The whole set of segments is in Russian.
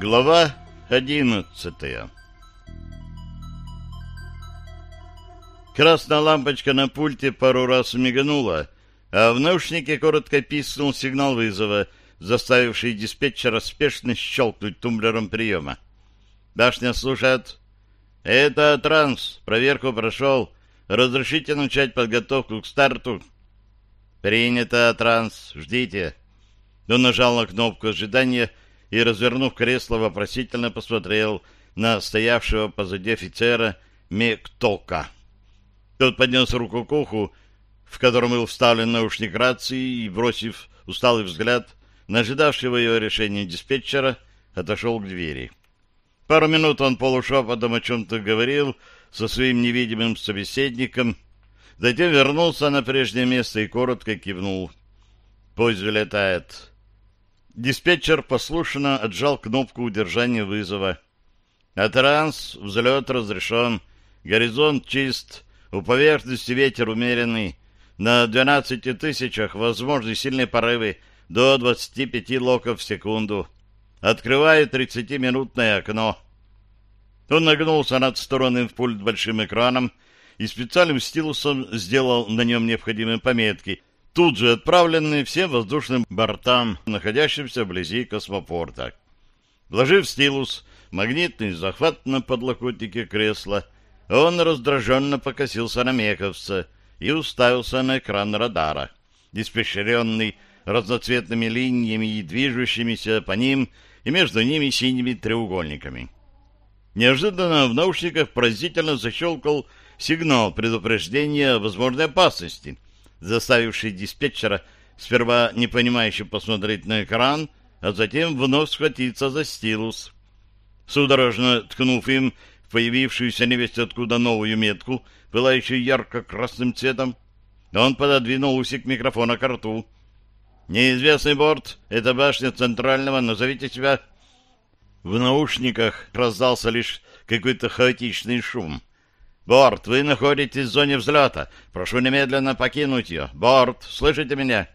Глава одиннадцатая Красная лампочка на пульте пару раз миганула, а в наушнике коротко писнул сигнал вызова, заставивший диспетчера спешно щелкнуть тумблером приема. «Башня слушает. Это транс. Проверку прошел. Разрешите начать подготовку к старту?» «Принято, транс. Ждите». Он нажал на кнопку ожидания и, развернув кресло, вопросительно посмотрел на стоявшего позади офицера Мектока. Тот поднес руку к уху, в котором был вставлен наушник рации, и, бросив усталый взгляд на ожидавшего его решения диспетчера, отошел к двери. Пару минут он полушепотом о чем-то говорил со своим невидимым собеседником, затем вернулся на прежнее место и коротко кивнул. «Пусть взлетает». Диспетчер послушно отжал кнопку удержания вызова. А транс, взлет разрешен, горизонт чист, у поверхности ветер умеренный, на 12 тысячах возможны сильные порывы до 25 локов в секунду. Открываю 30-минутное окно. Он нагнулся над сторонным в пульт большим экраном и специальным стилусом сделал на нем необходимые пометки, тут же отправленные всем воздушным бортам, находящимся вблизи космопорта. Вложив стилус, магнитный захват на подлокотнике кресла, он раздраженно покосился на Мековца и уставился на экран радара, испещренный разноцветными линиями и движущимися по ним и между ними синими треугольниками. Неожиданно в наушниках поразительно защелкал сигнал предупреждения о возможной опасности — заставивший диспетчера сперва непонимающе посмотреть на экран, а затем вновь схватиться за стилус. Судорожно ткнув им в появившуюся невесть откуда новую метку, пылающую ярко-красным цветом, он пододвинул усик микрофона к рту. «Неизвестный борт — это башня центрального, назовите себя...» В наушниках раздался лишь какой-то хаотичный шум. «Борт, вы находитесь в зоне взлета. Прошу немедленно покинуть ее. Борт, слышите меня?»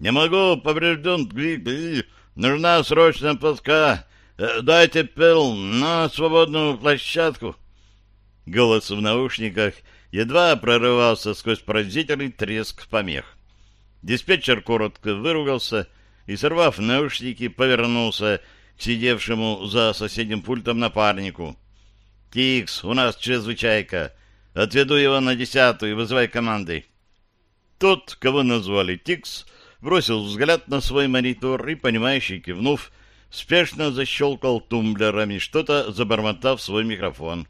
«Не могу, поврежден Нужна срочная платка. Э, дайте пил на свободную площадку». Голос в наушниках едва прорывался сквозь поразительный треск помех. Диспетчер коротко выругался и, сорвав наушники, повернулся к сидевшему за соседним пультом напарнику. «Тикс, у нас чрезвычайка. Отведу его на десятую и вызывай команды». Тот, кого назвали Тикс, бросил взгляд на свой монитор и, понимающий, кивнув, спешно защелкал тумблерами, что-то забормотав свой микрофон.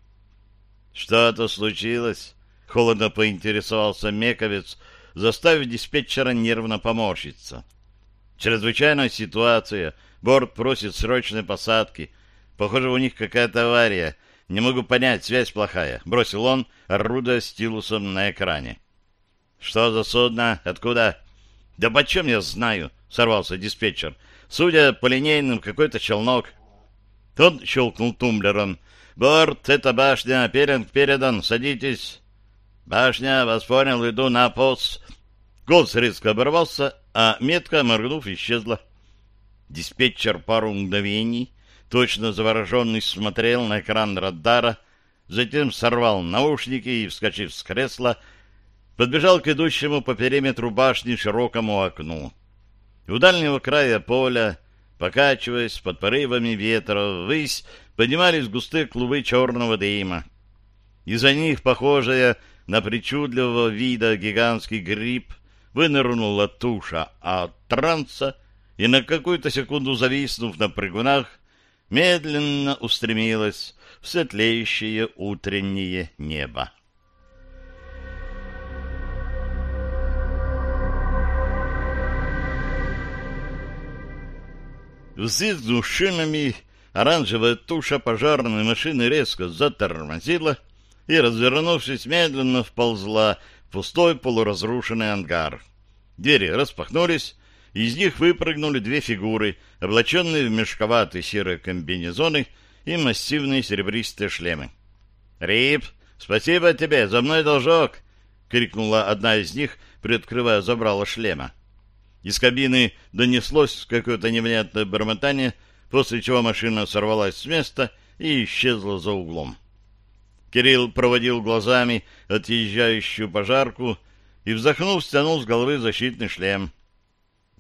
«Что-то случилось?» — холодно поинтересовался Мековец, заставив диспетчера нервно поморщиться. «Чрезвычайная ситуация. Борт просит срочной посадки. Похоже, у них какая-то авария. «Не могу понять, связь плохая», — бросил он, орудуя стилусом на экране. «Что за судно? Откуда?» «Да почем я знаю?» — сорвался диспетчер. «Судя по линейным, какой-то челнок». Тот щелкнул тумблером. «Борт, это башня, пеленг передан, садитесь». «Башня, вас понял, иду на пост». Голос резко оборвался, а метка, моргнув, исчезла. Диспетчер пару мгновений точно завороженный смотрел на экран радара, затем сорвал наушники и, вскочив с кресла, подбежал к идущему по периметру башни широкому окну. У дальнего края поля, покачиваясь под порывами ветра, ввысь поднимались густые клубы черного дыма. Из-за них, похожая на причудливого вида гигантский гриб, вынырнула туша от транса и на какую-то секунду зависнув на прыгунах, медленно устремилась в светлеющее утреннее небо. Взвизгнув шинами, оранжевая туша пожарной машины резко затормозила и, развернувшись, медленно вползла в пустой полуразрушенный ангар. Двери распахнулись, из них выпрыгнули две фигуры, облаченные в мешковатые серые комбинезоны и массивные серебристые шлемы. «Рип, спасибо тебе, за мной должок!» — крикнула одна из них, приоткрывая забрало шлема. Из кабины донеслось какое-то невнятное бормотание, после чего машина сорвалась с места и исчезла за углом. Кирилл проводил глазами отъезжающую пожарку и, вздохнув, стянул с головы защитный шлем. —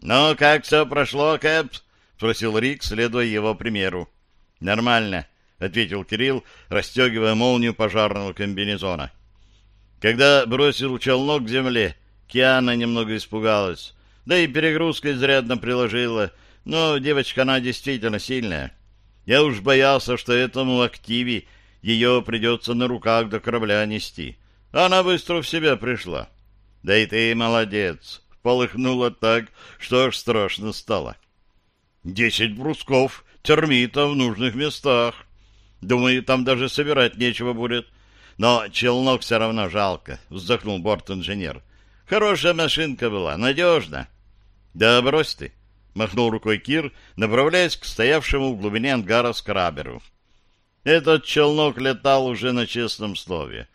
Ну, как все прошло, Кэп? — спросил Рик, следуя его примеру. — Нормально, — ответил Кирилл, расстегивая молнию пожарного комбинезона. Когда бросил челнок к земле, Киана немного испугалась, да и перегрузка изрядно приложила, но девочка она действительно сильная. Я уж боялся, что этому активе ее придется на руках до корабля нести. Она быстро в себя пришла. Да и ты молодец. Полыхнула так, что аж страшно стало. Десять брусков термита в нужных местах. Думаю, там даже собирать нечего будет. Но челнок все равно жалко, вздохнул борт-инженер. Хорошая машинка была, надежно. Да брось ты, махнул рукой Кир, направляясь к стоявшему в глубине ангара скраберу. Этот челнок летал уже на честном слове.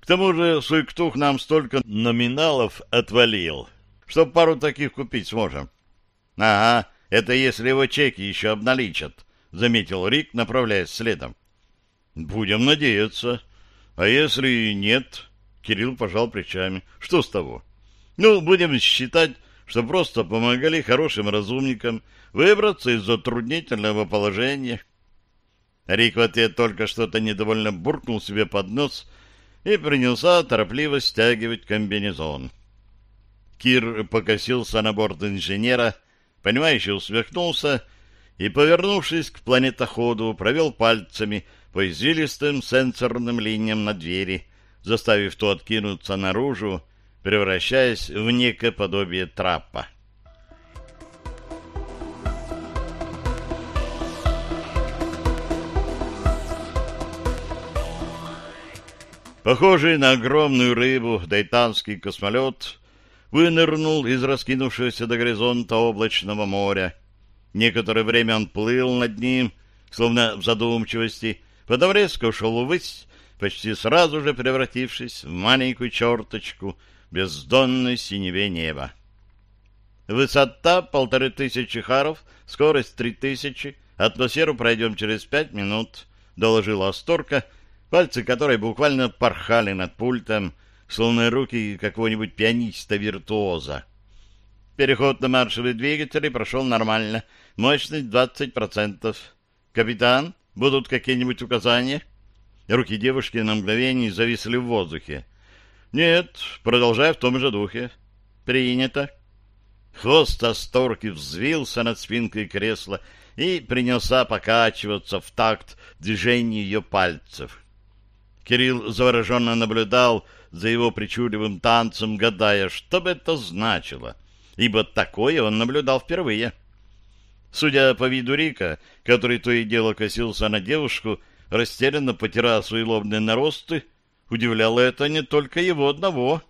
К тому же Суйктух нам столько номиналов отвалил, что пару таких купить сможем. — Ага, это если его чеки еще обналичат, — заметил Рик, направляясь следом. — Будем надеяться. А если нет? Кирилл пожал плечами. Что с того? Ну, будем считать, что просто помогали хорошим разумникам выбраться из затруднительного положения. — Рик в ответ только что-то недовольно буркнул себе под нос и принялся торопливо стягивать комбинезон. Кир покосился на борт инженера, понимающе усмехнулся и, повернувшись к планетоходу, провел пальцами по извилистым сенсорным линиям на двери, заставив то откинуться наружу, превращаясь в некое подобие трапа. Похожий на огромную рыбу дайтанский космолет вынырнул из раскинувшегося до горизонта облачного моря. Некоторое время он плыл над ним, словно в задумчивости, потом резко ушел ввысь, почти сразу же превратившись в маленькую черточку бездонной синеве неба. Высота полторы тысячи харов, скорость три тысячи, атмосферу пройдем через пять минут, — доложила Асторка, — пальцы которой буквально порхали над пультом, словно руки какого-нибудь пианиста-виртуоза. Переход на маршевые двигатели прошел нормально. Мощность 20%. Капитан, будут какие-нибудь указания? Руки девушки на мгновение зависли в воздухе. Нет, продолжай в том же духе. Принято. Хвост Асторки взвился над спинкой кресла и принялся покачиваться в такт движению ее пальцев. Кирилл завороженно наблюдал за его причудливым танцем, гадая, что бы это значило, ибо такое он наблюдал впервые. Судя по виду Рика, который то и дело косился на девушку, растерянно потирая свои лобные наросты, удивляло это не только его одного.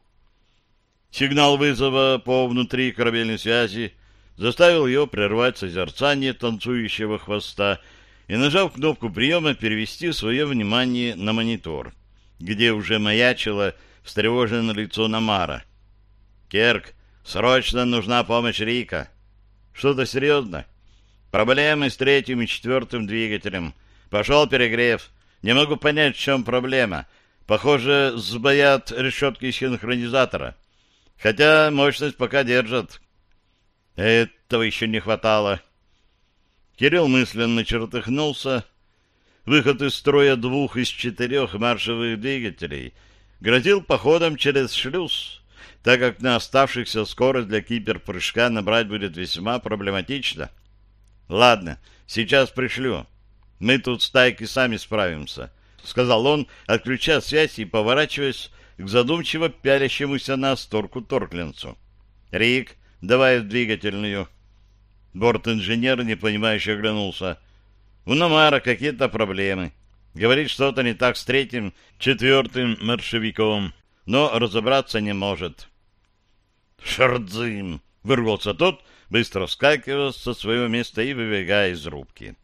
Сигнал вызова по внутри корабельной связи заставил ее прервать созерцание танцующего хвоста и, нажав кнопку приема, перевести свое внимание на монитор, где уже маячило встревоженное лицо Намара. «Керк, срочно нужна помощь Рика!» «Что-то серьезно?» «Проблемы с третьим и четвертым двигателем. Пошел перегрев. Не могу понять, в чем проблема. Похоже, сбоят решетки синхронизатора. Хотя мощность пока держат». «Этого еще не хватало». Кирилл мысленно чертыхнулся. Выход из строя двух из четырех маршевых двигателей грозил походом через шлюз, так как на оставшихся скорость для киберпрыжка набрать будет весьма проблематично. «Ладно, сейчас пришлю. Мы тут стайки сами справимся», — сказал он, отключая связь и поворачиваясь к задумчиво пялящемуся на сторку Торкленцу. «Рик, давай в двигательную». Борт-инженер, непонимающе оглянулся. У Намара какие-то проблемы. Говорит, что-то не так с третьим, четвертым маршевиком, но разобраться не может. «Шардзим!» — вырвался тот, быстро вскакивая со своего места и выбегая из рубки.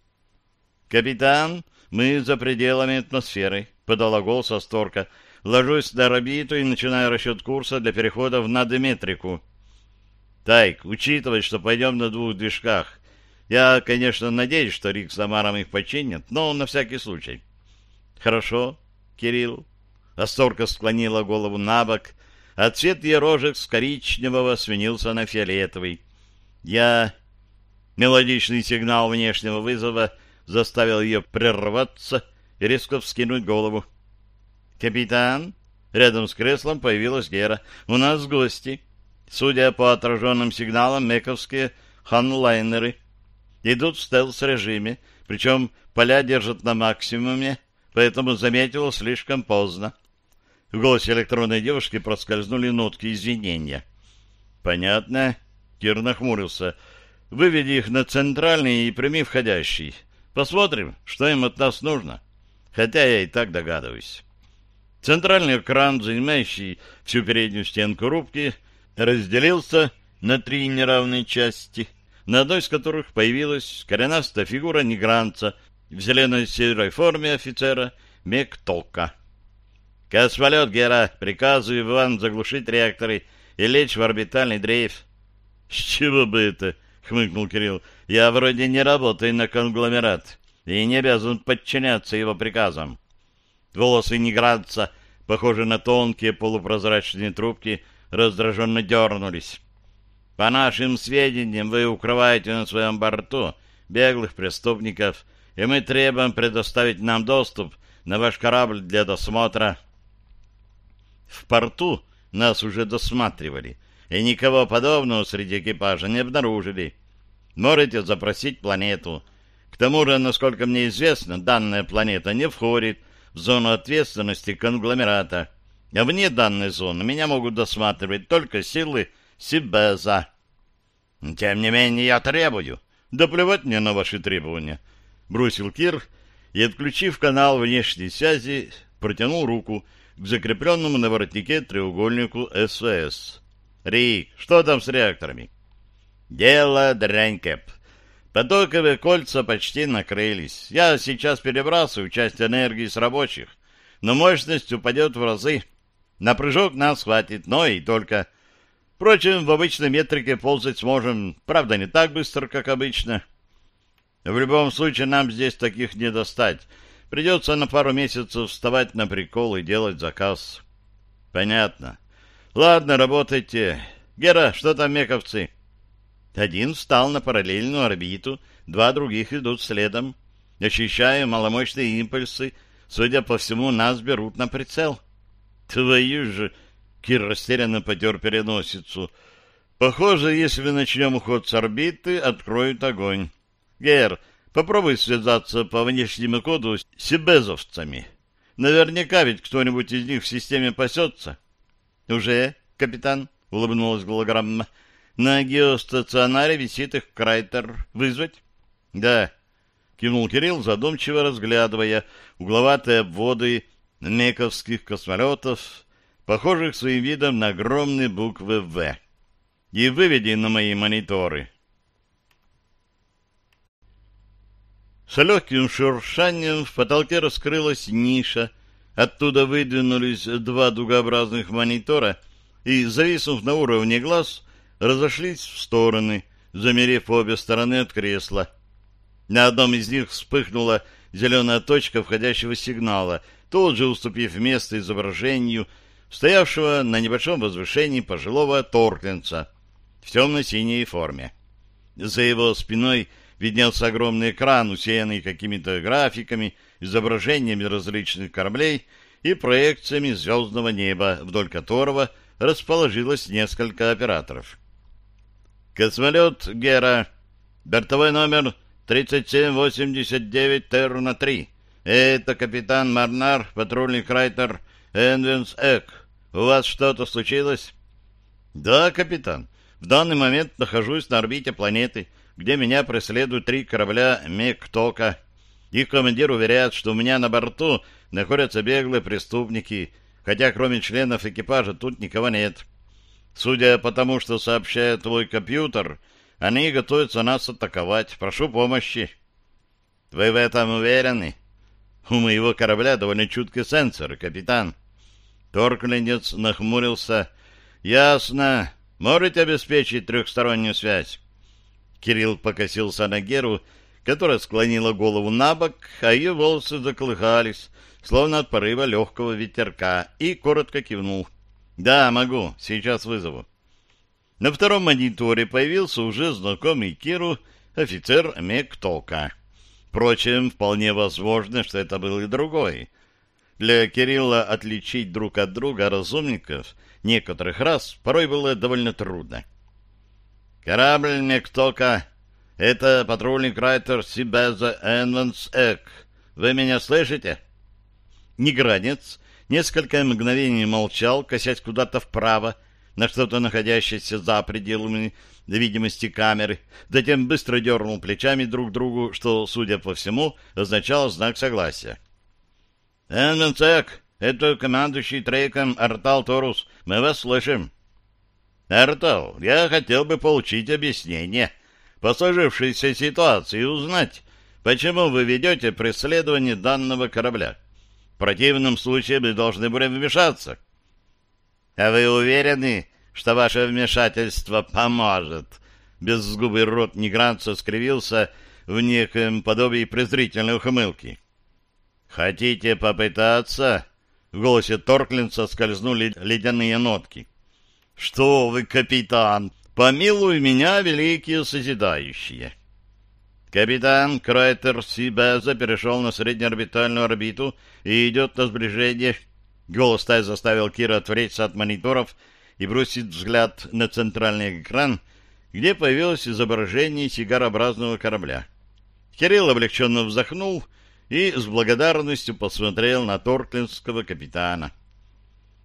«Капитан, мы за пределами атмосферы», — подала голос Асторка. «Ложусь на орбиту и начинаю расчет курса для перехода в надометрику». Тайк, учитывай, что пойдем на двух движках. Я, конечно, надеюсь, что Рик с Амаром их починят, но на всякий случай. Хорошо, Кирилл. Асторка склонила голову на бок, а цвет ее рожек с коричневого сменился на фиолетовый. Я... Мелодичный сигнал внешнего вызова заставил ее прерваться и резко вскинуть голову. «Капитан?» Рядом с креслом появилась Гера. «У нас гости. Судя по отраженным сигналам, мековские ханлайнеры идут в стелс-режиме, причем поля держат на максимуме, поэтому заметила слишком поздно. В голосе электронной девушки проскользнули нотки извинения. «Понятно». Кир нахмурился. «Выведи их на центральный и прими входящий. Посмотрим, что им от нас нужно. Хотя я и так догадываюсь». Центральный экран, занимающий всю переднюю стенку рубки, разделился на три неравные части, на одной из которых появилась коренастая фигура негранца в зелено-серой форме офицера Мектолка. «Космолет, Гера, приказываю вам заглушить реакторы и лечь в орбитальный дрейф». «С чего бы это?» — хмыкнул Кирилл. «Я вроде не работаю на конгломерат и не обязан подчиняться его приказам». Волосы негранца, похожие на тонкие полупрозрачные трубки, раздраженно дернулись. «По нашим сведениям, вы укрываете на своем борту беглых преступников, и мы требуем предоставить нам доступ на ваш корабль для досмотра». В порту нас уже досматривали, и никого подобного среди экипажа не обнаружили. Можете запросить планету. К тому же, насколько мне известно, данная планета не входит в зону ответственности конгломерата, а вне данной зоны меня могут досматривать только силы Сибеза. Тем не менее, я требую. Да плевать мне на ваши требования. Бросил Кир и, отключив канал внешней связи, протянул руку к закрепленному на воротнике треугольнику СВС. «Рик, что там с реакторами?» «Дело дрянь, Кэп. Потоковые кольца почти накрылись. Я сейчас перебрасываю часть энергии с рабочих, но мощность упадет в разы. На прыжок нас хватит, но и только. Впрочем, в обычной метрике ползать сможем, правда, не так быстро, как обычно. В любом случае, нам здесь таких не достать. Придется на пару месяцев вставать на прикол и делать заказ. Понятно. Ладно, работайте. Гера, что там мековцы? Один встал на параллельную орбиту, два других идут следом. Ощущая маломощные импульсы, судя по всему, нас берут на прицел. Твою же! Кир растерянно потер переносицу. Похоже, если начнем уход с орбиты, откроют огонь. Гер, попробуй связаться по внешнему коду с сибезовцами. Наверняка ведь кто-нибудь из них в системе пасется. — Уже, капитан, — улыбнулась голограмма. На геостационаре висит их крайтер. Вызвать? — Да. Кивнул Кирилл, задумчиво разглядывая угловатые обводы мековских космолетов, похожих своим видом на огромные буквы «В». И выведи на мои мониторы. С легким шуршанием в потолке раскрылась ниша, оттуда выдвинулись два дугообразных монитора и, зависнув на уровне глаз, разошлись в стороны, замерев обе стороны от кресла. На одном из них вспыхнула зеленая точка входящего сигнала, тут же уступив место изображению стоявшего на небольшом возвышении пожилого Торкленца в темно-синей форме. За его спиной виднелся огромный экран, усеянный какими-то графиками, изображениями различных кораблей и проекциями звездного неба, вдоль которого расположилось несколько операторов. Космолет Гера. Бортовой номер 3789 Терна-3. Это капитан Марнар, патрульный крайтер Энвенс Эк. У вас что-то случилось? Да, капитан. В данный момент нахожусь на орбите планеты, где меня преследуют три корабля Мектока. Их командир уверяет, что у меня на борту находятся беглые преступники, хотя кроме членов экипажа тут никого нет. Судя по тому, что сообщает твой компьютер, они готовятся нас атаковать. Прошу помощи. Вы в этом уверены? У моего корабля довольно чуткий сенсор, капитан. Торкленец нахмурился. Ясно. Можете обеспечить трехстороннюю связь? Кирилл покосился на Геру, которая склонила голову на бок, а ее волосы заколыхались, словно от порыва легкого ветерка, и коротко кивнул. «Да, могу. Сейчас вызову». На втором мониторе появился уже знакомый Киру офицер Мектока. Впрочем, вполне возможно, что это был и другой. Для Кирилла отличить друг от друга разумников некоторых раз порой было довольно трудно. «Корабль Мектока — это патрульный крайтер Сибеза Энванс Эк. Вы меня слышите?» Негранец несколько мгновений молчал, косясь куда-то вправо, на что-то находящееся за пределами видимости камеры, затем быстро дернул плечами друг другу, что, судя по всему, означало знак согласия. «Энвенцек, это командующий треком Артал Торус. Мы вас слышим». «Артал, я хотел бы получить объяснение по сложившейся ситуации и узнать, почему вы ведете преследование данного корабля. В противном случае мы должны были вмешаться». «А вы уверены, что ваше вмешательство поможет?» Беззгубый рот негранца скривился в некоем подобии презрительной ухмылки. «Хотите попытаться?» В голосе Торклинса скользнули ледяные нотки. «Что вы, капитан! Помилуй меня, великие созидающие!» Капитан Крайтер Сибеза перешел на среднеорбитальную орбиту и идет на сближение. Голос Тай заставил Кира отвлечься от мониторов и бросить взгляд на центральный экран, где появилось изображение сигарообразного корабля. Кирилл облегченно вздохнул и с благодарностью посмотрел на торклинского капитана.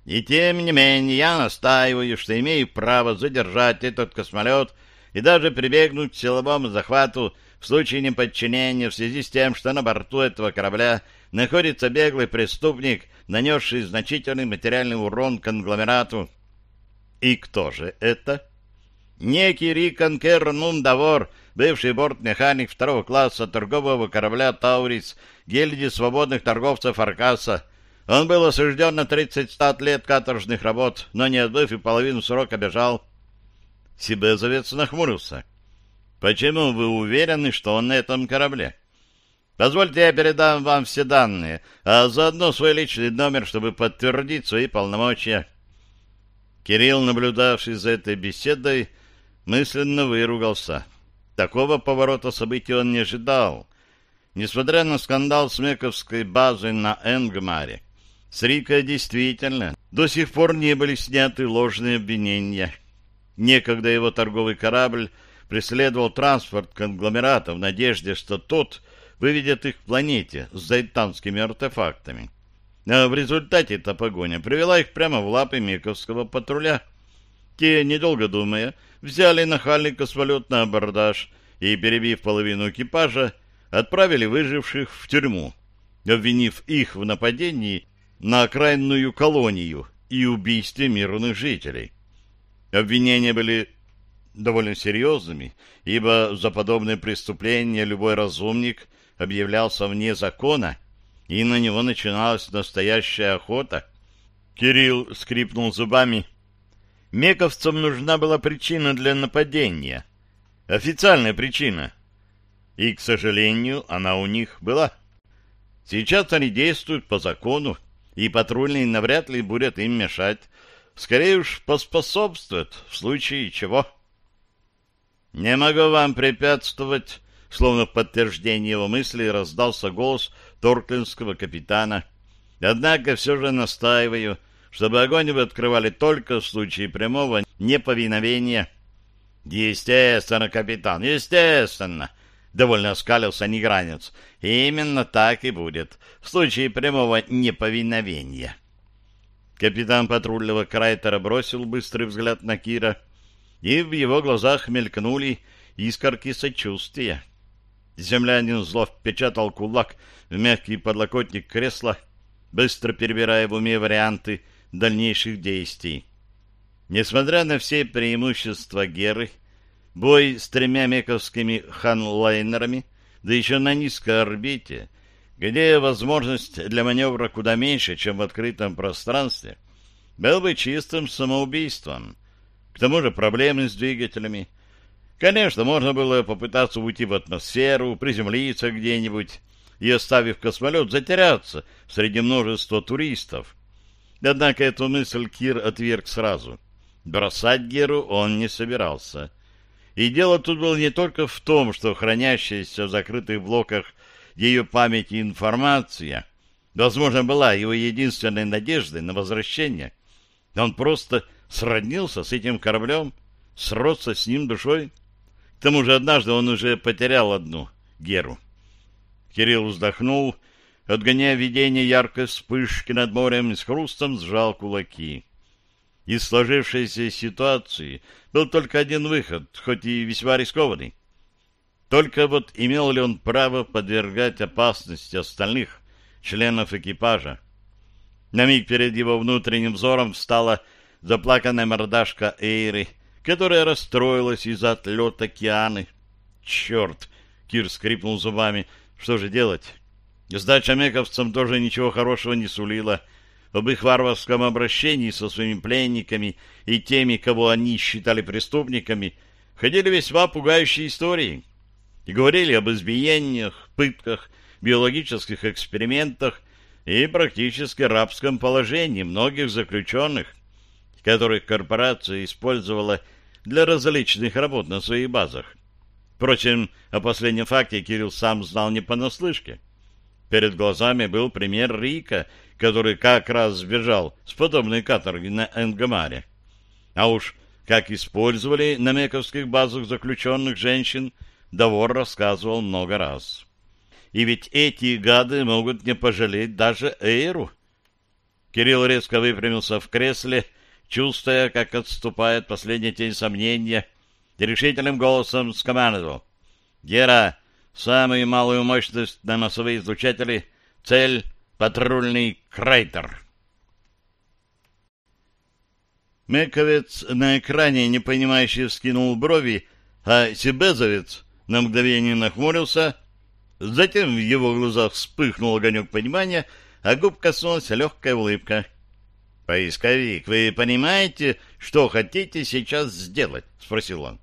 И тем не менее я настаиваю, что имею право задержать этот космолет и даже прибегнуть к силовому захвату в случае неподчинения в связи с тем, что на борту этого корабля находится беглый преступник, нанесший значительный материальный урон конгломерату. И кто же это? Некий Рикон Кернундавор, бывший бортмеханик второго класса торгового корабля «Таурис», гильдии свободных торговцев Аркаса. Он был осужден на 30 стат лет каторжных работ, но не отбыв и половину срока бежал. Сибезовец нахмурился. «Почему вы уверены, что он на этом корабле?» «Позвольте, я передам вам все данные, а заодно свой личный номер, чтобы подтвердить свои полномочия». Кирилл, наблюдавший за этой беседой, мысленно выругался. Такого поворота событий он не ожидал. Несмотря на скандал с Мековской базой на Энгмаре, с Рика действительно до сих пор не были сняты ложные обвинения. Некогда его торговый корабль преследовал транспорт конгломерата в надежде, что тот выведет их к планете с зайтанскими артефактами. А в результате эта погоня привела их прямо в лапы Мековского патруля. Те, недолго думая, взяли нахальный космолет на абордаж и, перебив половину экипажа, отправили выживших в тюрьму, обвинив их в нападении на окраинную колонию и убийстве мирных жителей. Обвинения были довольно серьезными, ибо за подобное преступление любой разумник объявлялся вне закона, и на него начиналась настоящая охота. Кирилл скрипнул зубами Мековцам нужна была причина для нападения. Официальная причина. И, к сожалению, она у них была. Сейчас они действуют по закону, и патрульные навряд ли будут им мешать. Скорее уж поспособствуют, в случае чего. «Не могу вам препятствовать», словно в подтверждение его мысли раздался голос торклинского капитана. «Однако все же настаиваю, чтобы огонь вы открывали только в случае прямого неповиновения. — Естественно, капитан, естественно, — довольно оскалился негранец. — Именно так и будет, в случае прямого неповиновения. Капитан патрульного Крайтера бросил быстрый взгляд на Кира, и в его глазах мелькнули искорки сочувствия. Землянин зло впечатал кулак в мягкий подлокотник кресла, быстро перебирая в уме варианты — дальнейших действий. Несмотря на все преимущества Геры, бой с тремя мековскими ханлайнерами, да еще на низкой орбите, где возможность для маневра куда меньше, чем в открытом пространстве, был бы чистым самоубийством. К тому же проблемы с двигателями. Конечно, можно было попытаться уйти в атмосферу, приземлиться где-нибудь и, оставив космолет, затеряться среди множества туристов. Однако эту мысль Кир отверг сразу. Бросать Геру он не собирался. И дело тут было не только в том, что хранящаяся в закрытых блоках ее памяти информация, возможно, была его единственной надеждой на возвращение. Он просто сроднился с этим кораблем, сросся с ним душой. К тому же однажды он уже потерял одну, Геру. Кирилл вздохнул, отгоняя видение яркой вспышки над морем и с хрустом сжал кулаки. Из сложившейся ситуации был только один выход, хоть и весьма рискованный. Только вот имел ли он право подвергать опасности остальных членов экипажа? На миг перед его внутренним взором встала заплаканная мордашка Эйры, которая расстроилась из-за отлета Кианы. «Черт!» — Кир скрипнул зубами. «Что же делать?» Сдача мековцам тоже ничего хорошего не сулила. Об их варварском обращении со своими пленниками и теми, кого они считали преступниками, ходили весьма пугающие истории. И говорили об избиениях, пытках, биологических экспериментах и практически рабском положении многих заключенных, которых корпорация использовала для различных работ на своих базах. Впрочем, о последнем факте Кирилл сам знал не понаслышке. Перед глазами был пример Рика, который как раз сбежал с подобной каторги на Энгамаре. А уж как использовали на мековских базах заключенных женщин, Давор рассказывал много раз. И ведь эти гады могут не пожалеть даже Эйру. Кирилл резко выпрямился в кресле чувствуя, как отступает последняя тень сомнения, решительным голосом скомандовал. «Гера, самую малую мощность на носовые излучатели, цель — патрульный крайтер». Мековец на экране непонимающе вскинул брови, а Себезовец на мгновение нахмурился, затем в его глазах вспыхнул огонек понимания, а губ коснулась легкая улыбка. «Поисковик, вы понимаете, что хотите сейчас сделать?» — спросил он.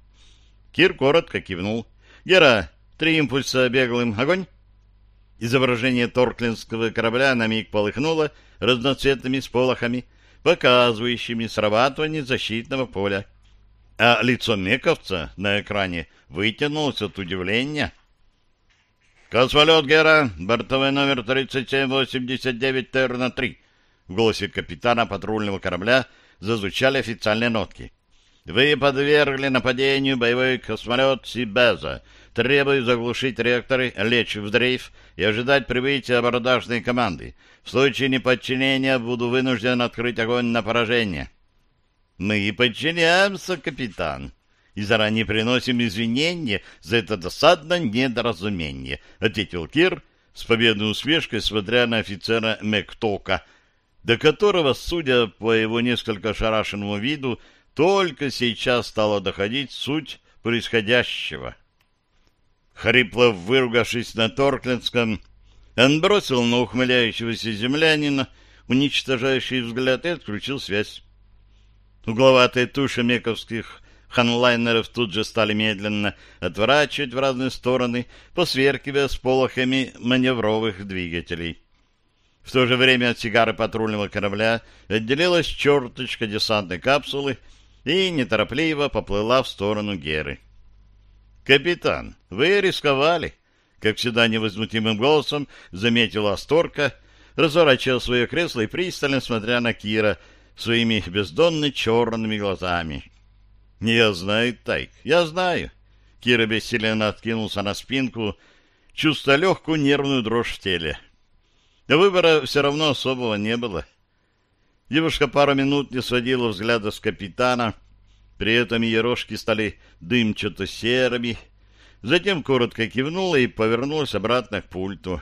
Кир коротко кивнул. «Гера, три импульса беглым, огонь!» Изображение торклинского корабля на миг полыхнуло разноцветными сполохами, показывающими срабатывание защитного поля. А лицо Мековца на экране вытянулось от удивления. «Космолет Гера, бортовой номер 3789 Терна-3», в голосе капитана патрульного корабля зазвучали официальные нотки. «Вы подвергли нападению боевой космолет Сибеза. Требую заглушить реакторы, лечь в дрейф и ожидать прибытия абордажной команды. В случае неподчинения буду вынужден открыть огонь на поражение». «Мы подчиняемся, капитан», и заранее приносим извинения за это досадное недоразумение», — ответил Кир с победной усмешкой, смотря на офицера Мектока, до которого, судя по его несколько шарашенному виду, только сейчас стала доходить суть происходящего. Хрипло выругавшись на Торклинском, он бросил на ухмыляющегося землянина уничтожающий взгляд и отключил связь. Угловатые туши мековских ханлайнеров тут же стали медленно отворачивать в разные стороны, посверкивая с полохами маневровых двигателей. В то же время от сигары патрульного корабля отделилась черточка десантной капсулы и неторопливо поплыла в сторону Геры. «Капитан, вы рисковали!» Как всегда невозмутимым голосом заметила Асторка, разворачивая свое кресло и пристально смотря на Кира своими бездонно черными глазами. «Я знаю, Тайк, я знаю!» Кира бессиленно откинулся на спинку, чувствуя легкую нервную дрожь в теле. Да выбора все равно особого не было. Девушка пару минут не сводила взгляда с капитана, при этом ее рожки стали дымчато-серыми, затем коротко кивнула и повернулась обратно к пульту.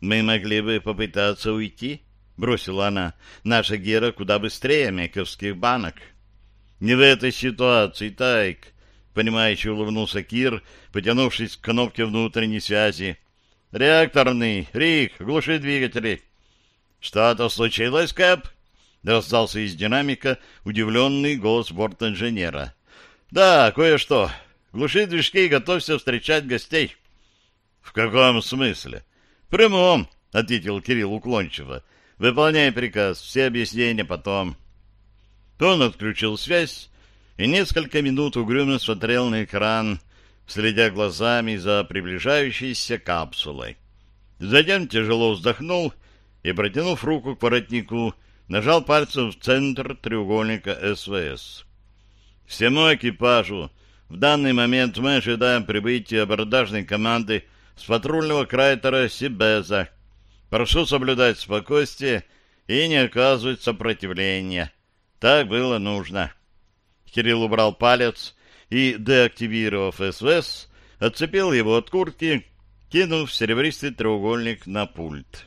«Мы могли бы попытаться уйти», — бросила она. «Наша Гера куда быстрее мековских банок». «Не в этой ситуации, Тайк», — понимающе улыбнулся Кир, потянувшись к кнопке внутренней связи. «Реакторный! Рик, глуши двигатели!» «Что-то случилось, Кэп?» — раздался из динамика удивленный голос борт-инженера. «Да, кое-что. Глуши движки и готовься встречать гостей. — В каком смысле? — В прямом, — ответил Кирилл уклончиво. — Выполняй приказ, все объяснения потом. Он отключил связь и несколько минут угрюмо смотрел на экран, следя глазами за приближающейся капсулой. Затем тяжело вздохнул и, протянув руку к воротнику, нажал пальцем в центр треугольника СВС. Всему экипажу в данный момент мы ожидаем прибытия абордажной команды с патрульного крайтера Сибеза. Прошу соблюдать спокойствие и не оказывать сопротивления. Так было нужно. Кирилл убрал палец и, деактивировав СВС, отцепил его от куртки, кинув серебристый треугольник на пульт.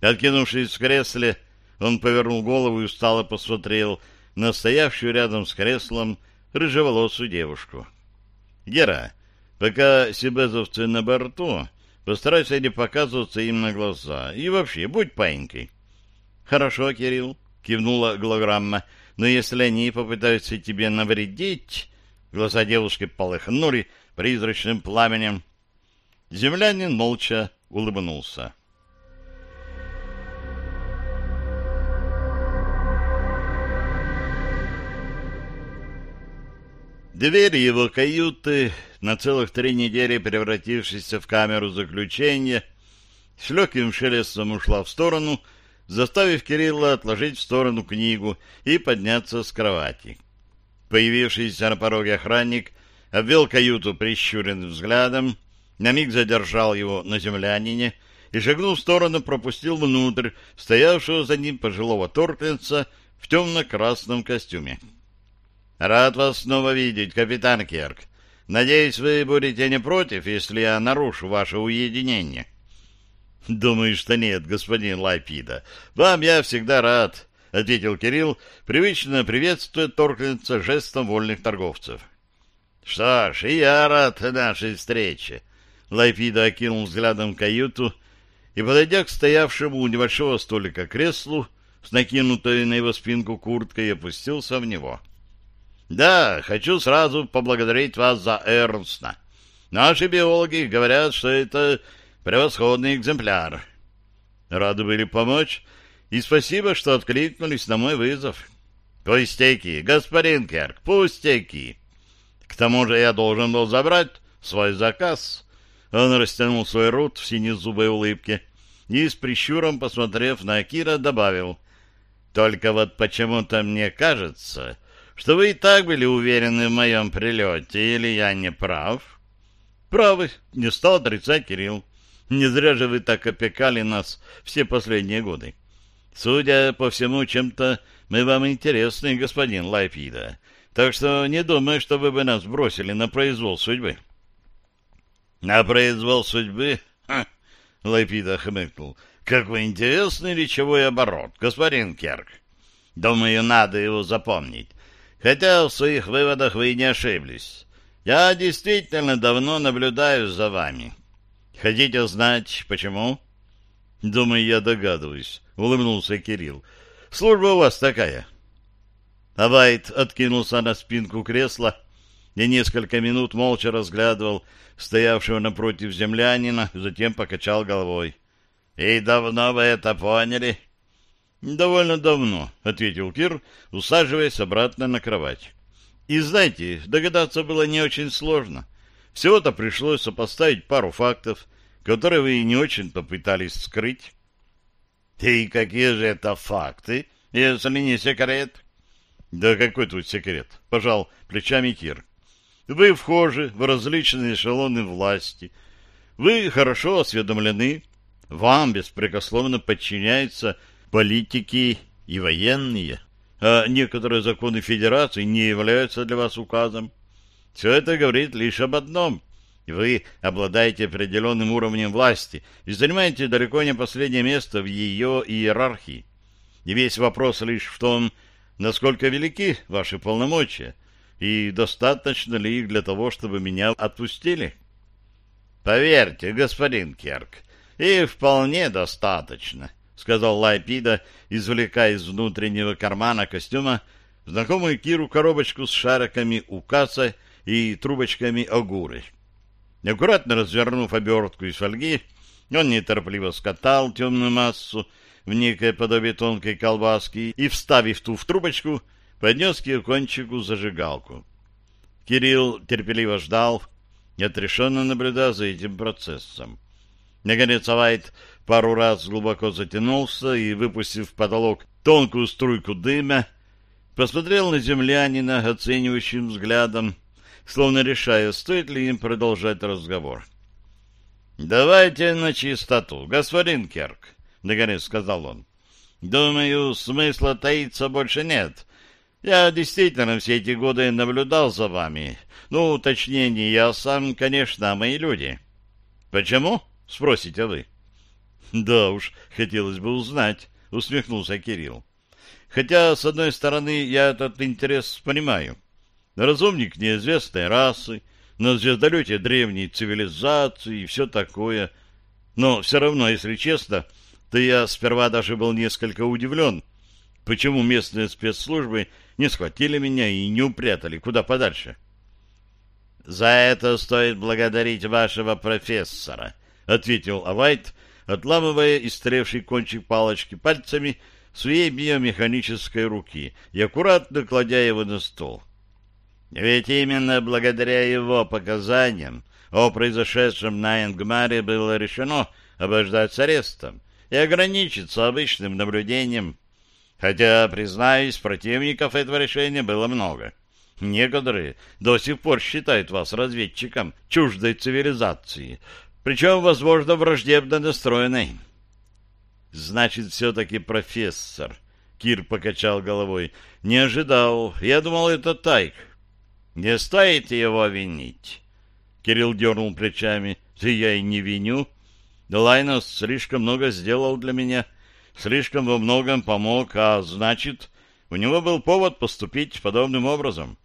Откинувшись в кресле, он повернул голову и устало посмотрел на стоявшую рядом с креслом рыжеволосую девушку. — Гера, пока сибезовцы на борту, постарайся не показываться им на глаза. И вообще, будь паинькой. — Хорошо, Кирилл, — кивнула голограмма, — но если они попытаются тебе навредить... Глаза девушки полыхнули призрачным пламенем. Землянин молча улыбнулся. Дверь его каюты, на целых три недели превратившейся в камеру заключения, с легким шелестом ушла в сторону, заставив Кирилла отложить в сторону книгу и подняться с кровати. Появившийся на пороге охранник обвел каюту прищуренным взглядом, на миг задержал его на землянине и, шагнув в сторону, пропустил внутрь стоявшего за ним пожилого торкленца в темно-красном костюме. Рад вас снова видеть, капитан Керк. Надеюсь, вы будете не против, если я нарушу ваше уединение. Думаю, что нет, господин Лайпида. Вам я всегда рад, ответил Кирилл, привычно приветствуя торкнется жестом вольных торговцев. Что ж, я рад нашей встрече. Лайпида окинул взглядом каюту и, подойдя к стоявшему у небольшого столика креслу, с накинутой на его спинку курткой, опустился в него. — да, хочу сразу поблагодарить вас за Эрнста. Наши биологи говорят, что это превосходный экземпляр. Рады были помочь, и спасибо, что откликнулись на мой вызов. Пустяки, господин Керк, пустяки. К тому же я должен был забрать свой заказ. Он растянул свой рот в синезубой улыбке и с прищуром, посмотрев на Акира, добавил, «Только вот почему-то мне кажется, что вы и так были уверены в моем прилете, или я не прав? Правы, не стал отрицать Кирилл. Не зря же вы так опекали нас все последние годы. Судя по всему, чем-то мы вам интересны, господин Лайпида. Так что не думаю, что вы бы нас бросили на произвол судьбы. На произвол судьбы? Ха! Лайпида хмыкнул. Какой интересный речевой оборот, господин Керк. Думаю, надо его запомнить. Хотя в своих выводах вы не ошиблись. Я действительно давно наблюдаю за вами. Хотите знать, почему? Думаю, я догадываюсь, улыбнулся Кирилл. Служба у вас такая. Авайт откинулся на спинку кресла и несколько минут молча разглядывал стоявшего напротив землянина, затем покачал головой. — И давно вы это поняли? — «Довольно давно», — ответил Кир, усаживаясь обратно на кровать. «И знаете, догадаться было не очень сложно. Всего-то пришлось сопоставить пару фактов, которые вы не очень попытались скрыть». «И какие же это факты, если не секрет?» «Да какой тут секрет?» — пожал плечами Кир. «Вы вхожи в различные эшелоны власти. Вы хорошо осведомлены. Вам беспрекословно подчиняется политики и военные, а некоторые законы Федерации не являются для вас указом. Все это говорит лишь об одном. Вы обладаете определенным уровнем власти и занимаете далеко не последнее место в ее иерархии. И весь вопрос лишь в том, насколько велики ваши полномочия и достаточно ли их для того, чтобы меня отпустили. Поверьте, господин Керк, и вполне достаточно. —— сказал Лайпида, извлекая из внутреннего кармана костюма знакомую Киру коробочку с шариками укаса и трубочками огуры. Аккуратно развернув обертку из фольги, он неторопливо скатал темную массу в некое подобие тонкой колбаски и, вставив ту в трубочку, поднес к ее кончику зажигалку. Кирилл терпеливо ждал, отрешенно наблюдая за этим процессом. Наконец Авайт пару раз глубоко затянулся и, выпустив в потолок тонкую струйку дыма, посмотрел на землянина оценивающим взглядом, словно решая, стоит ли им продолжать разговор. «Давайте на чистоту, господин Керк», — наконец сказал он. «Думаю, смысла таиться больше нет. Я действительно все эти годы наблюдал за вами. Ну, точнее, не я сам, конечно, а мои люди». «Почему?» — спросите вы. «Да уж, хотелось бы узнать», — усмехнулся Кирилл. «Хотя, с одной стороны, я этот интерес понимаю. Разумник неизвестной расы, на звездолете древней цивилизации и все такое. Но все равно, если честно, то я сперва даже был несколько удивлен, почему местные спецслужбы не схватили меня и не упрятали куда подальше. «За это стоит благодарить вашего профессора», — ответил Авайт, отламывая истревший кончик палочки пальцами своей биомеханической руки и аккуратно кладя его на стол. Ведь именно благодаря его показаниям о произошедшем на Энгмаре было решено обождать с арестом и ограничиться обычным наблюдением. Хотя, признаюсь, противников этого решения было много. Некоторые до сих пор считают вас разведчиком чуждой цивилизации, причем, возможно, враждебно настроенной. Значит, все-таки профессор. Кир покачал головой. Не ожидал. Я думал, это Тайк. Не стоит его винить. Кирилл дернул плечами. Да я и не виню. Лайнос слишком много сделал для меня. Слишком во многом помог, а значит, у него был повод поступить подобным образом.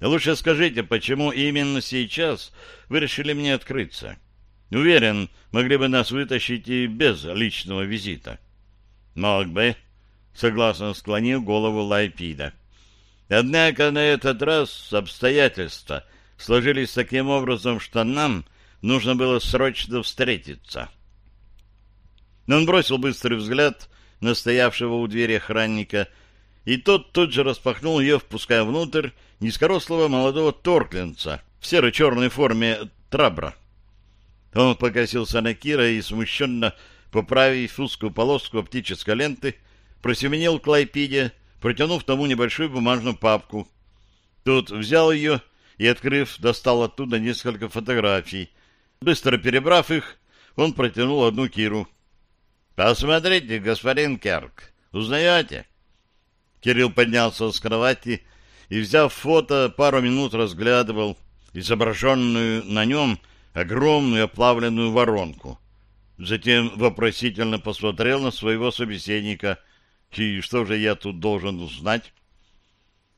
Лучше скажите, почему именно сейчас вы решили мне открыться? Уверен, могли бы нас вытащить и без личного визита. Мог бы, согласно склонил голову Лайпида. Однако на этот раз обстоятельства сложились таким образом, что нам нужно было срочно встретиться. Он бросил быстрый взгляд на стоявшего у двери охранника, и тот тут же распахнул ее, впуская внутрь низкорослого молодого торкленца в серо-черной форме трабра. Он покосился на Кира и, смущенно поправив узкую полоску оптической ленты, просеменил к Лайпиде, протянув тому небольшую бумажную папку. Тут взял ее и, открыв, достал оттуда несколько фотографий. Быстро перебрав их, он протянул одну Киру. «Посмотрите, господин Керк, узнаете?» Кирилл поднялся с кровати и, взяв фото, пару минут разглядывал изображенную на нем огромную оплавленную воронку. Затем вопросительно посмотрел на своего собеседника — и что же я тут должен узнать?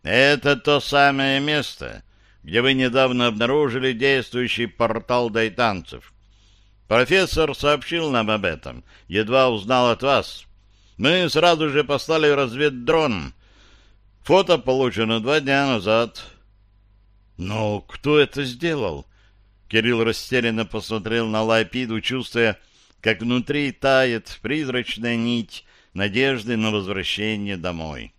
Это то самое место, где вы недавно обнаружили действующий портал дайтанцев. Профессор сообщил нам об этом, едва узнал от вас. Мы сразу же послали разведдрон. Фото получено два дня назад. Но кто это сделал? Кирилл растерянно посмотрел на Лапиду, чувствуя, как внутри тает призрачная нить надежды на возвращение домой.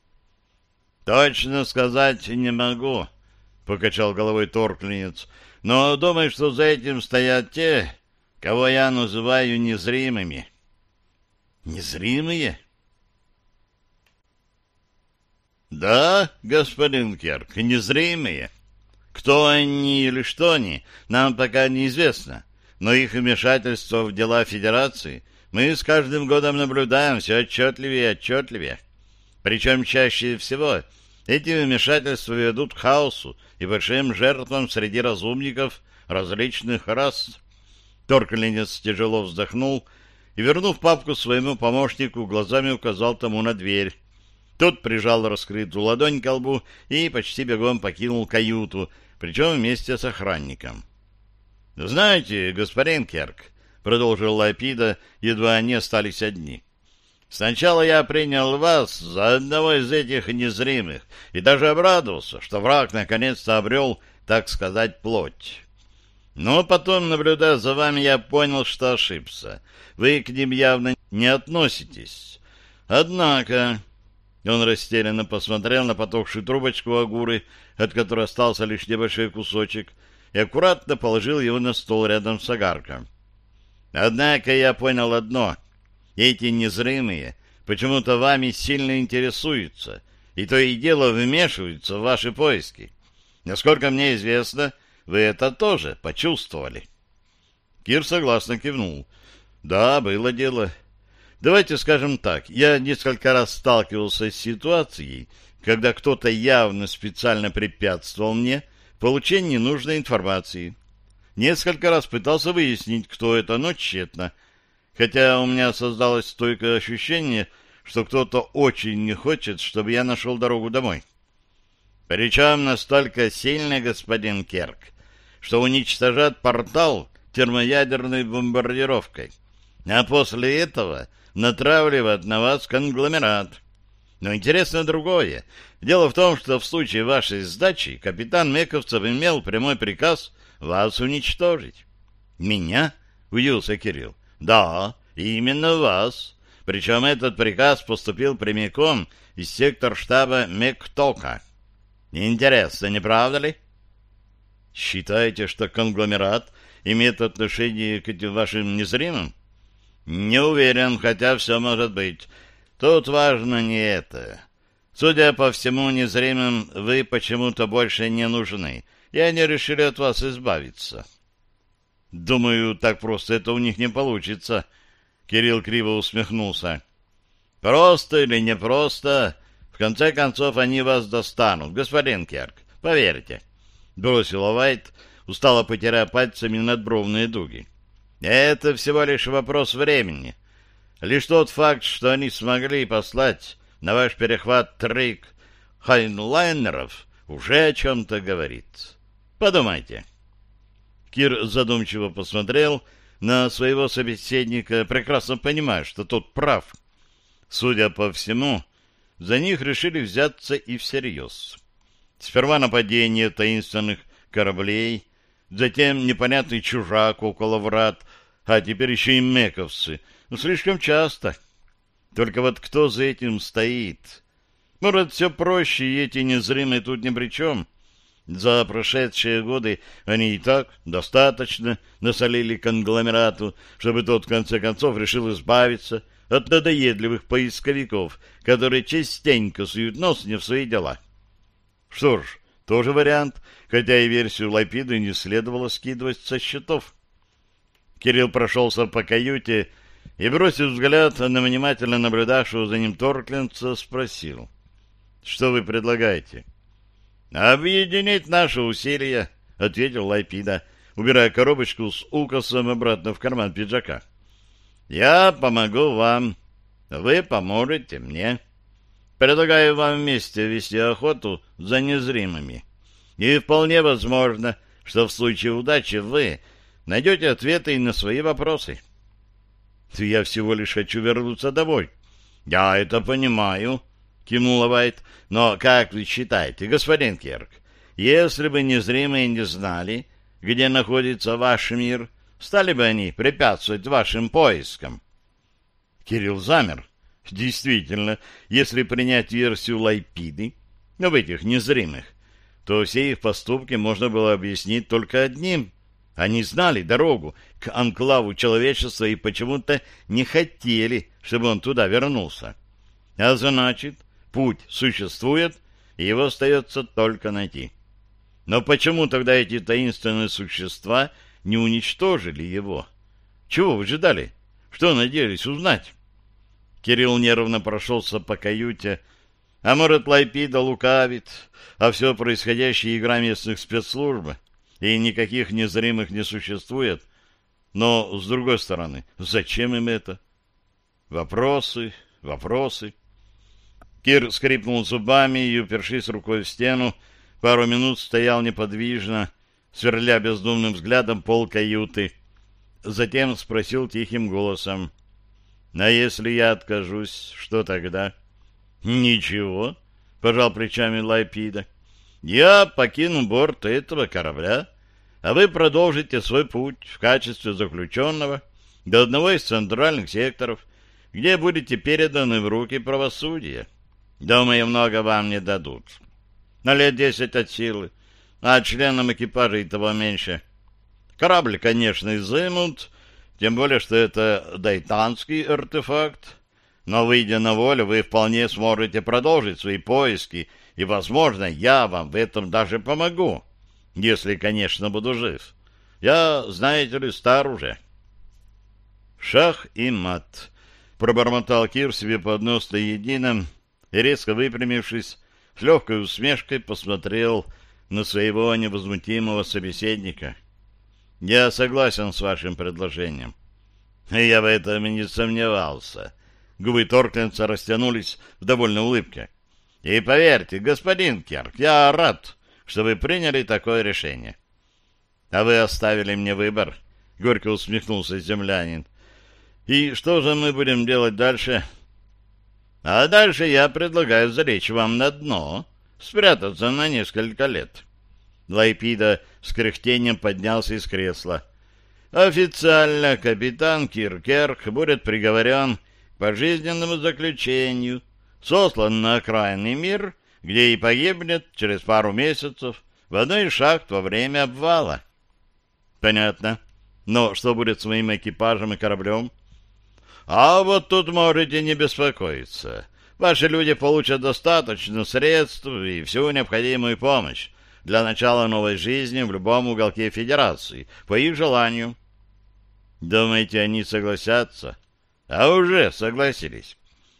«Точно сказать не могу», — покачал головой торкленец, «но думаю, что за этим стоят те, кого я называю незримыми». «Незримые?» «Да, господин Керк, незримые. Кто они или что они, нам пока неизвестно, но их вмешательство в дела Федерации мы с каждым годом наблюдаем все отчетливее и отчетливее. Причем чаще всего эти вмешательства ведут к хаосу и большим жертвам среди разумников различных рас. Торкленец тяжело вздохнул и, вернув папку своему помощнику, глазами указал тому на дверь. Тот прижал раскрытую ладонь к лбу и почти бегом покинул каюту, причем вместе с охранником. — Знаете, господин Керк, — продолжил Лапида, едва они остались одни. Сначала я принял вас за одного из этих незримых и даже обрадовался, что враг наконец-то обрел, так сказать, плоть. Но потом, наблюдая за вами, я понял, что ошибся. Вы к ним явно не относитесь. Однако... Он растерянно посмотрел на потухшую трубочку агуры, от которой остался лишь небольшой кусочек, и аккуратно положил его на стол рядом с огарком. Однако я понял одно. Эти незримые почему-то вами сильно интересуются, и то и дело вмешиваются в ваши поиски. Насколько мне известно, вы это тоже почувствовали. Кир согласно кивнул. Да, было дело. Давайте скажем так, я несколько раз сталкивался с ситуацией, когда кто-то явно специально препятствовал мне в получении нужной информации. Несколько раз пытался выяснить, кто это, но тщетно хотя у меня создалось стойкое ощущение, что кто-то очень не хочет, чтобы я нашел дорогу домой. Причем настолько сильно, господин Керк, что уничтожат портал термоядерной бомбардировкой, а после этого натравливают на вас конгломерат. Но интересно другое. Дело в том, что в случае вашей сдачи капитан Мековцев имел прямой приказ вас уничтожить. «Меня?» — удивился Кирилл. Да, именно вас. Причем этот приказ поступил прямиком из сектор штаба МЕКТОКа. Интересно, не правда ли? Считаете, что конгломерат имеет отношение к этим вашим незримым? Не уверен, хотя все может быть. Тут важно не это. Судя по всему, незримым вы почему-то больше не нужны, и они решили от вас избавиться. Думаю, так просто это у них не получится. Кирилл криво усмехнулся. Просто или не просто, в конце концов они вас достанут, господин Керк, поверьте. Бросила Вайт, устало потирая пальцами надбровные дуги. Это всего лишь вопрос времени. Лишь тот факт, что они смогли послать на ваш перехват трик хайнлайнеров, уже о чем-то говорит. Подумайте. Кир задумчиво посмотрел на своего собеседника, прекрасно понимая, что тот прав. Судя по всему, за них решили взяться и всерьез. Сперва нападение таинственных кораблей, затем непонятный чужак около врат, а теперь еще и мековцы. Ну, слишком часто. Только вот кто за этим стоит? Может, все проще, и эти незримые тут ни при чем. За прошедшие годы они и так достаточно насолили конгломерату, чтобы тот в конце концов решил избавиться от надоедливых поисковиков, которые частенько суют нос не в свои дела. Что ж, тоже вариант, хотя и версию Лапиды не следовало скидывать со счетов. Кирилл прошелся по каюте и, бросив взгляд на внимательно наблюдавшего за ним Торкленца, спросил, «Что вы предлагаете?» «Объединить наши усилия», — ответил Лайпида, убирая коробочку с укосом обратно в карман пиджака. «Я помогу вам, вы поможете мне. Предлагаю вам вместе вести охоту за незримыми. И вполне возможно, что в случае удачи вы найдете ответы на свои вопросы». «Я всего лишь хочу вернуться домой». «Я это понимаю», — кивнула Вайт. — Но как вы считаете, господин Керк, если бы незримые не знали, где находится ваш мир, стали бы они препятствовать вашим поискам? Кирилл замер. Действительно, если принять версию Лайпиды, об этих незримых, то все их поступки можно было объяснить только одним. Они знали дорогу к анклаву человечества и почему-то не хотели, чтобы он туда вернулся. А значит, Путь существует, и его остается только найти. Но почему тогда эти таинственные существа не уничтожили его? Чего вы ждали? Что надеялись узнать? Кирилл нервно прошелся по каюте, а может, Лайпида лукавит, а все происходящее игра местных спецслужб, и никаких незримых не существует. Но, с другой стороны, зачем им это? Вопросы, вопросы. Кир скрипнул зубами и, упершись рукой в стену, пару минут стоял неподвижно, сверля бездумным взглядом пол каюты. Затем спросил тихим голосом. А если я откажусь, что тогда? Ничего, пожал плечами Лайпида. Я покину борт этого корабля, а вы продолжите свой путь в качестве заключенного до одного из центральных секторов, где будете переданы в руки правосудия. Думаю, много вам не дадут. На лет десять от силы, а членам экипажа и того меньше. Корабль, конечно, изымут, тем более, что это дайтанский артефакт, но, выйдя на волю, вы вполне сможете продолжить свои поиски, и, возможно, я вам в этом даже помогу, если, конечно, буду жив. Я, знаете ли, стар уже. Шах и мат. Пробормотал Кир себе под нос на едином и, резко выпрямившись, с легкой усмешкой посмотрел на своего невозмутимого собеседника. «Я согласен с вашим предложением». «Я в этом и не сомневался». Губы Торкленца растянулись в довольной улыбке. «И поверьте, господин Керк, я рад, что вы приняли такое решение». «А вы оставили мне выбор», — горько усмехнулся землянин. «И что же мы будем делать дальше?» А дальше я предлагаю залечь вам на дно, спрятаться на несколько лет. Лайпида с кряхтением поднялся из кресла. Официально капитан Киркерк будет приговорен к пожизненному заключению, сослан на окраинный мир, где и погибнет через пару месяцев в одной из шахт во время обвала. Понятно. Но что будет с моим экипажем и кораблем? — а вот тут можете не беспокоиться. Ваши люди получат достаточно средств и всю необходимую помощь для начала новой жизни в любом уголке Федерации, по их желанию. Думаете, они согласятся? А уже согласились.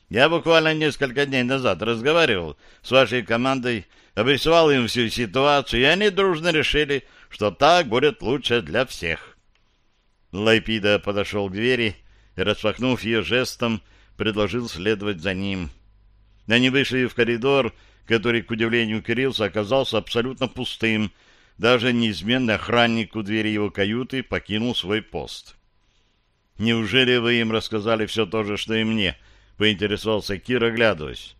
Я буквально несколько дней назад разговаривал с вашей командой, обрисовал им всю ситуацию, и они дружно решили, что так будет лучше для всех. Лайпида подошел к двери распахнув ее жестом, предложил следовать за ним. Они вышли в коридор, который, к удивлению Кириллса, оказался абсолютно пустым. Даже неизменный охранник у двери его каюты покинул свой пост. «Неужели вы им рассказали все то же, что и мне?» — поинтересовался Кир, оглядываясь.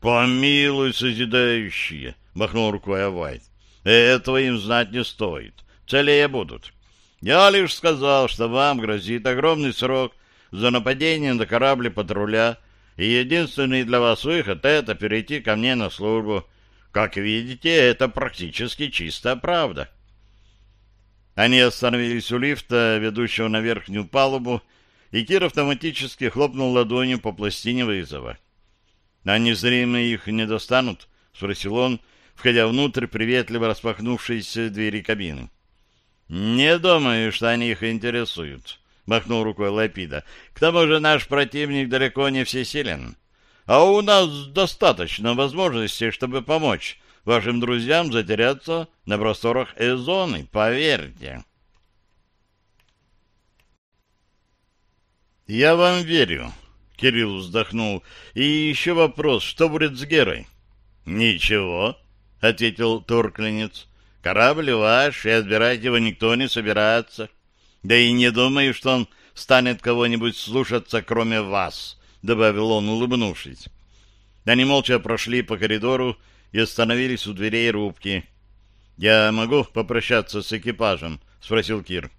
«Помилуй, созидающие!» — махнул рукой Авайт. «Этого им знать не стоит. Целее будут. Я лишь сказал, что вам грозит огромный срок за нападение на корабль патруля, и единственный для вас выход — это перейти ко мне на службу. Как видите, это практически чистая правда. Они остановились у лифта, ведущего на верхнюю палубу, и Кир автоматически хлопнул ладонью по пластине вызова. — А незримые их не достанут? — спросил он, входя внутрь приветливо распахнувшиеся двери кабины. — Не думаю, что они их интересуют махнул рукой Лапида. К тому же наш противник далеко не всесилен. А у нас достаточно возможностей, чтобы помочь вашим друзьям затеряться на просторах Эзоны, поверьте. Я вам верю, Кирилл вздохнул. И еще вопрос, что будет с Герой? Ничего, ответил Туркленец. Корабль ваш, и отбирать его никто не собирается. — да и не думаю, что он станет кого-нибудь слушаться, кроме вас, — добавил он, улыбнувшись. Они молча прошли по коридору и остановились у дверей рубки. — Я могу попрощаться с экипажем? — спросил Кир.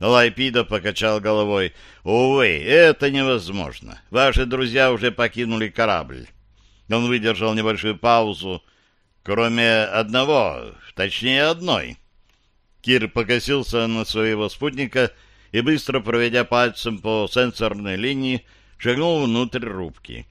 Лайпида покачал головой. — Увы, это невозможно. Ваши друзья уже покинули корабль. Он выдержал небольшую паузу. Кроме одного, точнее одной. Кир покосился на своего спутника и, быстро проведя пальцем по сенсорной линии, шагнул внутрь рубки.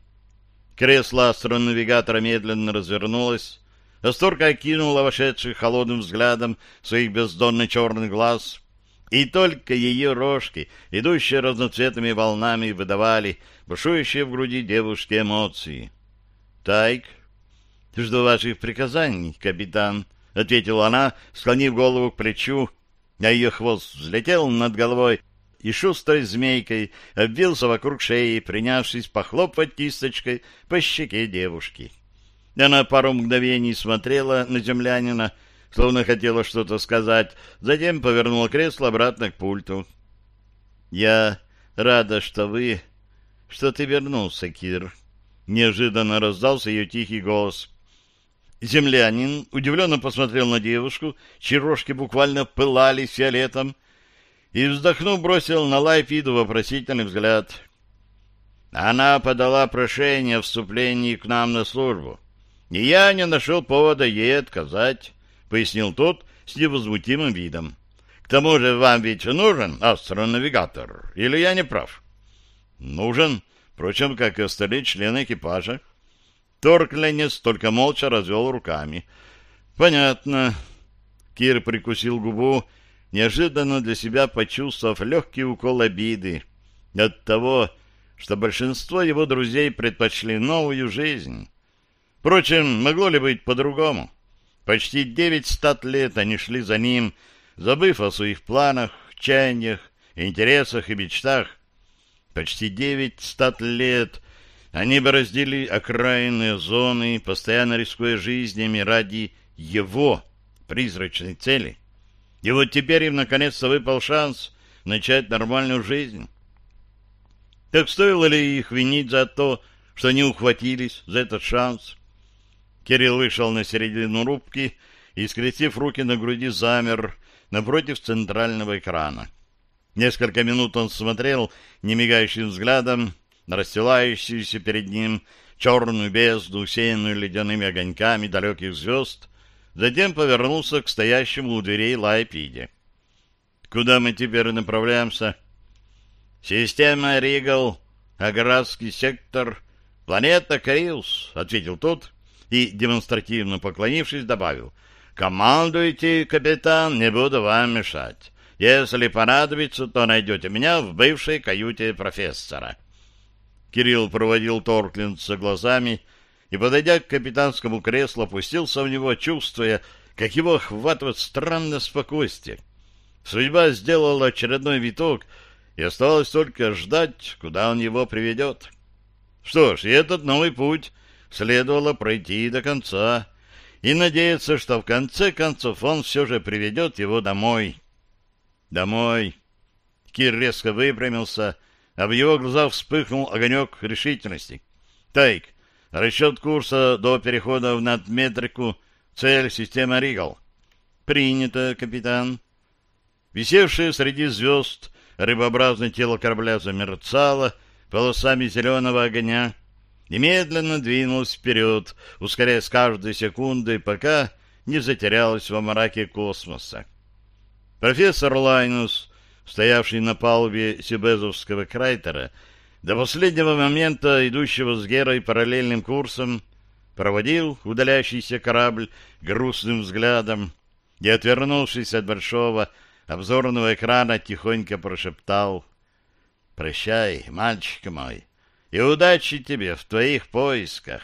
Кресло астронавигатора медленно развернулось. Асторка окинула вошедших холодным взглядом своих бездонно черных глаз, и только ее рожки, идущие разноцветными волнами, выдавали бушующие в груди девушки эмоции. — Тайк, жду ваших приказаний, капитан, — ответила она, склонив голову к плечу, а ее хвост взлетел над головой и шустрой змейкой обвился вокруг шеи, принявшись похлопать кисточкой по щеке девушки. Она пару мгновений смотрела на землянина, словно хотела что-то сказать, затем повернула кресло обратно к пульту. — Я рада, что вы что ты вернулся, Кир. Неожиданно раздался ее тихий голос. Землянин удивленно посмотрел на девушку, чьи буквально пылали фиолетом, и, вздохнув, бросил на Лайпиду вопросительный взгляд. Она подала прошение о вступлении к нам на службу. И я не нашел повода ей отказать, — пояснил тот с невозмутимым видом. К тому же вам ведь нужен астронавигатор, или я не прав? Нужен, впрочем, как и остальные члены экипажа. Торкленец только молча развел руками. Понятно. Кир прикусил губу, неожиданно для себя почувствовав легкий укол обиды от того, что большинство его друзей предпочли новую жизнь. Впрочем, могло ли быть по-другому? Почти девять стат лет они шли за ним, забыв о своих планах, чаяниях, интересах и мечтах. Почти девять стат лет они бороздили окраинные зоны, постоянно рискуя жизнями ради его призрачной цели. И вот теперь им наконец-то выпал шанс начать нормальную жизнь. Так стоило ли их винить за то, что они ухватились за этот шанс? Кирилл вышел на середину рубки и, скрестив руки на груди, замер напротив центрального экрана. Несколько минут он смотрел немигающим взглядом на расстилающуюся перед ним черную бездну, усеянную ледяными огоньками далеких звезд, затем повернулся к стоящему у дверей Лайпиде. «Куда мы теперь направляемся?» «Система Ригал, Аградский сектор, планета Криус», — ответил тот, и, демонстративно поклонившись, добавил, «Командуйте, капитан, не буду вам мешать. Если понадобится, то найдете меня в бывшей каюте профессора». Кирилл проводил Торклинца глазами и, подойдя к капитанскому креслу, опустился в него, чувствуя, как его охватывает странное спокойствие. Судьба сделала очередной виток, и осталось только ждать, куда он его приведет. Что ж, и этот новый путь следовало пройти до конца и надеяться, что в конце концов он все же приведет его домой. Домой. Кир резко выпрямился, а в его глазах вспыхнул огонек решительности. Тайк, расчет курса до перехода в надметрику, цель система Ригал. Принято, капитан. Висевшее среди звезд рыбообразное тело корабля замерцало полосами зеленого огня, и медленно двинулась вперед, ускоряясь с каждой секундой, пока не затерялась во мраке космоса. Профессор Лайнус, стоявший на палубе Сибезовского крайтера, до последнего момента идущего с Герой параллельным курсом, проводил удаляющийся корабль грустным взглядом и, отвернувшись от большого обзорного экрана, тихонько прошептал «Прощай, мальчик мой, и удачи тебе в твоих поисках.